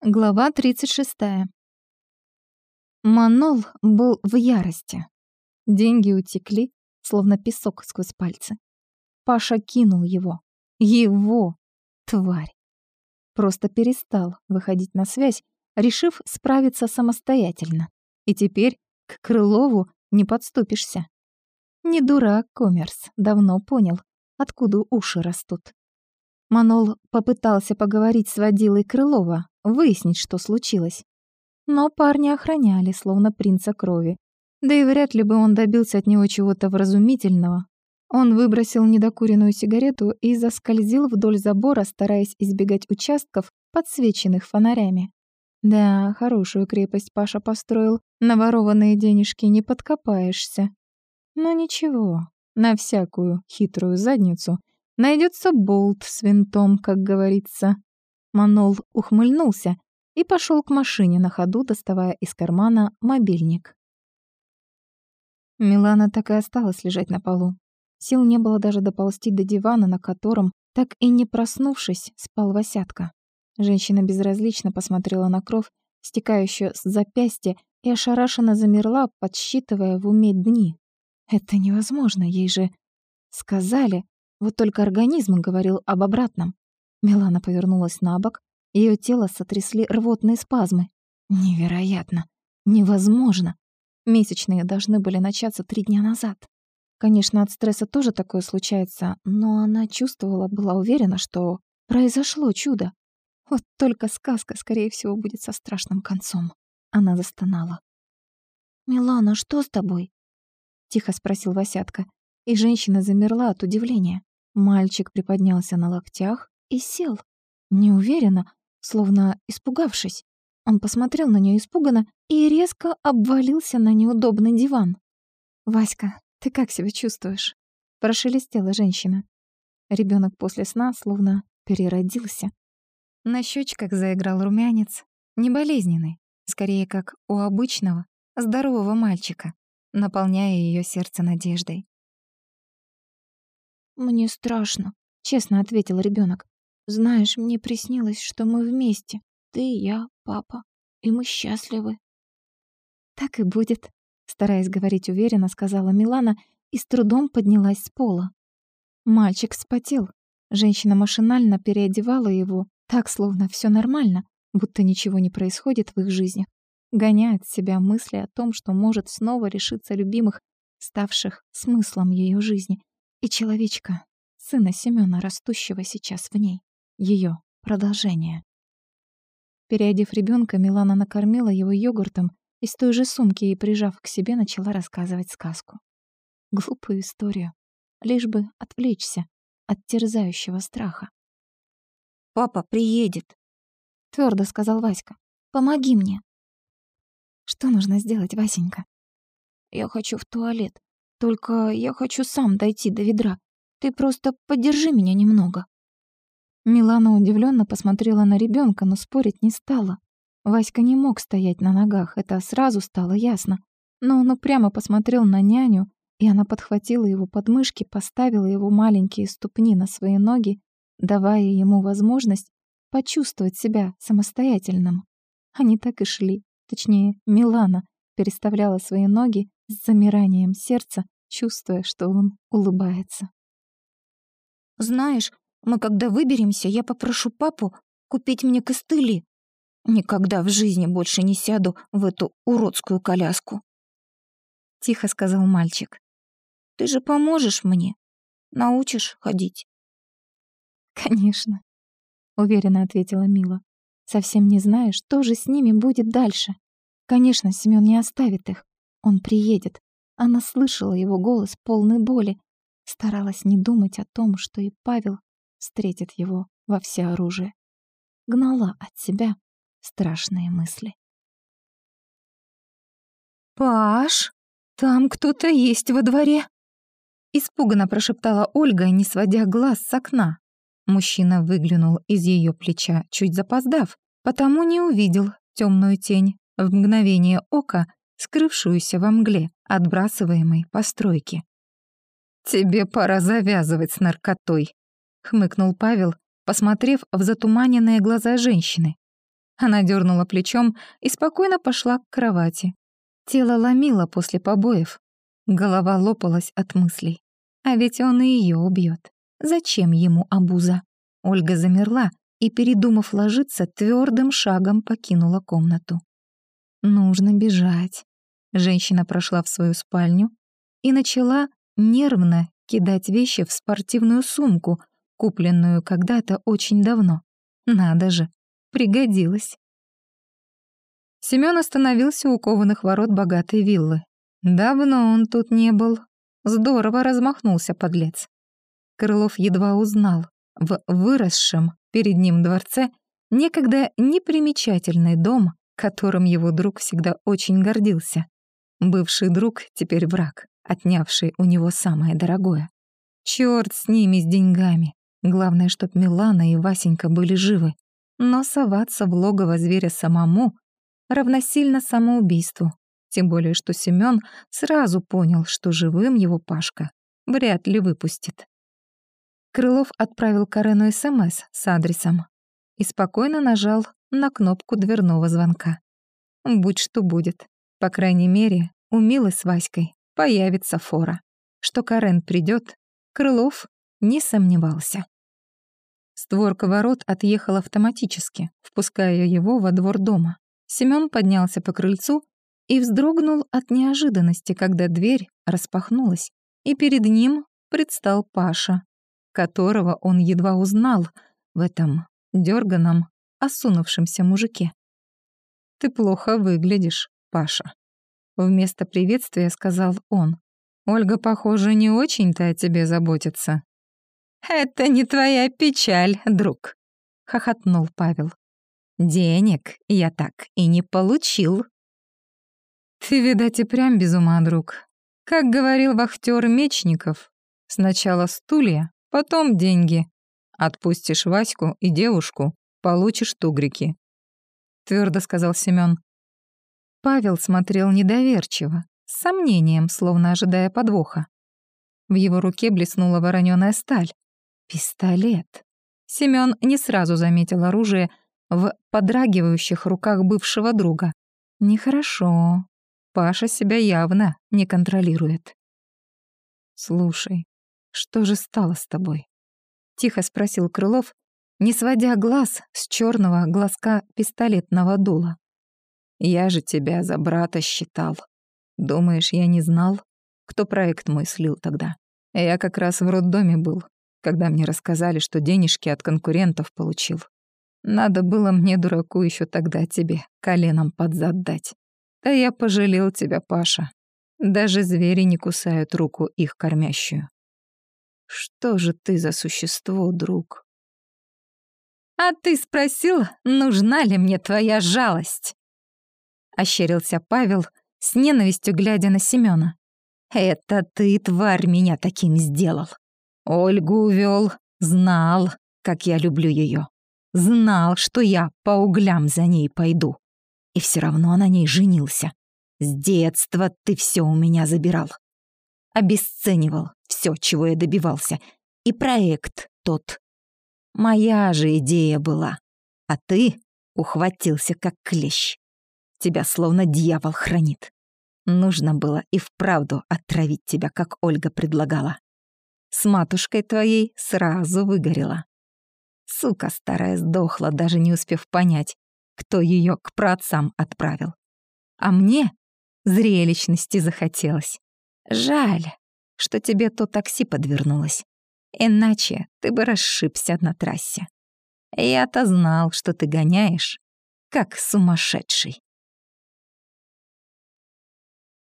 Глава 36. Манол был в ярости. Деньги утекли, словно песок сквозь пальцы. Паша кинул его. Его! Тварь! Просто перестал выходить на связь, решив справиться самостоятельно. И теперь к Крылову не подступишься. Не дурак Коммерс, давно понял, откуда уши растут. Манол попытался поговорить с водилой Крылова, выяснить, что случилось. Но парня охраняли, словно принца крови. Да и вряд ли бы он добился от него чего-то вразумительного. Он выбросил недокуренную сигарету и заскользил вдоль забора, стараясь избегать участков, подсвеченных фонарями. Да, хорошую крепость Паша построил, на ворованные денежки не подкопаешься. Но ничего, на всякую хитрую задницу Найдется болт с винтом, как говорится. Манол ухмыльнулся и пошел к машине на ходу, доставая из кармана мобильник. Милана так и осталась лежать на полу. Сил не было даже доползти до дивана, на котором, так и не проснувшись, спал Васятка. Женщина безразлично посмотрела на кровь, стекающую с запястья, и ошарашенно замерла, подсчитывая в уме дни. Это невозможно, ей же сказали, вот только организм говорил об обратном. Милана повернулась на бок, ее тело сотрясли рвотные спазмы. Невероятно! Невозможно! Месячные должны были начаться три дня назад. Конечно, от стресса тоже такое случается, но она чувствовала, была уверена, что произошло чудо. Вот только сказка, скорее всего, будет со страшным концом. Она застонала. «Милана, что с тобой?» — тихо спросил Васятка, и женщина замерла от удивления. Мальчик приподнялся на локтях и сел. Неуверенно, словно испугавшись. Он посмотрел на нее испуганно и резко обвалился на неудобный диван. «Васька, ты как себя чувствуешь?» Прошелестела женщина. Ребенок после сна словно переродился. На щечках заиграл румянец, не болезненный, скорее как у обычного, здорового мальчика, наполняя ее сердце надеждой. «Мне страшно», — честно ответил ребенок. «Знаешь, мне приснилось, что мы вместе. Ты, я, папа. И мы счастливы». «Так и будет», — стараясь говорить уверенно, сказала Милана и с трудом поднялась с пола. Мальчик вспотел. Женщина машинально переодевала его, так, словно все нормально, будто ничего не происходит в их жизни. Гоняя от себя мысли о том, что может снова решиться любимых, ставших смыслом ее жизни. И человечка, сына Семёна, растущего сейчас в ней, ее продолжение. Переодев ребенка, Милана накормила его йогуртом из той же сумки и, прижав к себе, начала рассказывать сказку. Глупую историю, лишь бы отвлечься от терзающего страха. «Папа приедет», — твердо сказал Васька. «Помоги мне». «Что нужно сделать, Васенька?» «Я хочу в туалет. Только я хочу сам дойти до ведра. Ты просто поддержи меня немного». Милана удивленно посмотрела на ребенка, но спорить не стала. Васька не мог стоять на ногах, это сразу стало ясно. Но он упрямо посмотрел на няню, и она подхватила его подмышки, поставила его маленькие ступни на свои ноги, давая ему возможность почувствовать себя самостоятельным. Они так и шли, точнее, Милана переставляла свои ноги с замиранием сердца, чувствуя, что он улыбается. «Знаешь, мы когда выберемся, я попрошу папу купить мне костыли. Никогда в жизни больше не сяду в эту уродскую коляску», — тихо сказал мальчик. «Ты же поможешь мне? Научишь ходить?» «Конечно», — уверенно ответила Мила, совсем не зная, что же с ними будет дальше. Конечно, Семён не оставит их. Он приедет. Она слышала его голос полный боли, старалась не думать о том, что и Павел встретит его во всеоружие. Гнала от себя страшные мысли. «Паш, там кто-то есть во дворе!» Испуганно прошептала Ольга, не сводя глаз с окна. Мужчина выглянул из ее плеча, чуть запоздав, потому не увидел темную тень. В мгновение ока скрывшуюся во мгле отбрасываемой постройки. «Тебе пора завязывать с наркотой», — хмыкнул Павел, посмотрев в затуманенные глаза женщины. Она дернула плечом и спокойно пошла к кровати. Тело ломило после побоев. Голова лопалась от мыслей. А ведь он и ее убьет. Зачем ему обуза? Ольга замерла и, передумав ложиться, твердым шагом покинула комнату. Нужно бежать. Женщина прошла в свою спальню и начала нервно кидать вещи в спортивную сумку, купленную когда-то очень давно. Надо же, пригодилась. Семён остановился у кованых ворот богатой виллы. Давно он тут не был. Здорово размахнулся подлец. Крылов едва узнал в выросшем перед ним дворце некогда непримечательный дом, которым его друг всегда очень гордился. Бывший друг теперь враг, отнявший у него самое дорогое. Чёрт с ними, с деньгами. Главное, чтоб Милана и Васенька были живы. Но соваться в логово зверя самому равносильно самоубийству. Тем более, что Семён сразу понял, что живым его Пашка вряд ли выпустит. Крылов отправил Карену СМС с адресом и спокойно нажал на кнопку дверного звонка. Будь что будет. По крайней мере, у Милы с Васькой появится фора. Что Карен придет, Крылов не сомневался. Створка ворот отъехала автоматически, впуская его во двор дома. Семён поднялся по крыльцу и вздрогнул от неожиданности, когда дверь распахнулась, и перед ним предстал Паша, которого он едва узнал в этом дерганом, осунувшемся мужике. «Ты плохо выглядишь, Паша», — вместо приветствия сказал он. «Ольга, похоже, не очень-то о тебе заботится». «Это не твоя печаль, друг», — хохотнул Павел. «Денег я так и не получил». «Ты, видать, и прям без ума, друг. Как говорил вахтер Мечников, сначала стулья, потом деньги. Отпустишь Ваську и девушку, получишь тугрики», — твердо сказал Семён. Павел смотрел недоверчиво, с сомнением, словно ожидая подвоха. В его руке блеснула воронёная сталь. Пистолет. Семён не сразу заметил оружие в подрагивающих руках бывшего друга. Нехорошо. Паша себя явно не контролирует. «Слушай, что же стало с тобой?» — тихо спросил Крылов, не сводя глаз с черного глазка пистолетного дула. «Я же тебя за брата считал. Думаешь, я не знал, кто проект мой слил тогда? Я как раз в роддоме был, когда мне рассказали, что денежки от конкурентов получил. Надо было мне, дураку, еще тогда тебе коленом под зад дать. Да я пожалел тебя, Паша. Даже звери не кусают руку их кормящую. Что же ты за существо, друг? А ты спросил, нужна ли мне твоя жалость? Ощерился Павел, с ненавистью глядя на Семёна. Это ты, тварь, меня таким сделал. Ольгу увел, знал, как я люблю ее. Знал, что я по углям за ней пойду. И все равно на ней женился. С детства ты все у меня забирал. Обесценивал все, чего я добивался. И проект тот. Моя же идея была. А ты ухватился как клещ. Тебя словно дьявол хранит. Нужно было и вправду отравить тебя, как Ольга предлагала. С матушкой твоей сразу выгорела. Сука старая сдохла, даже не успев понять, кто ее к праотцам отправил. А мне зрелищности захотелось. Жаль, что тебе то такси подвернулось. Иначе ты бы расшибся на трассе. Я-то знал, что ты гоняешь, как сумасшедший.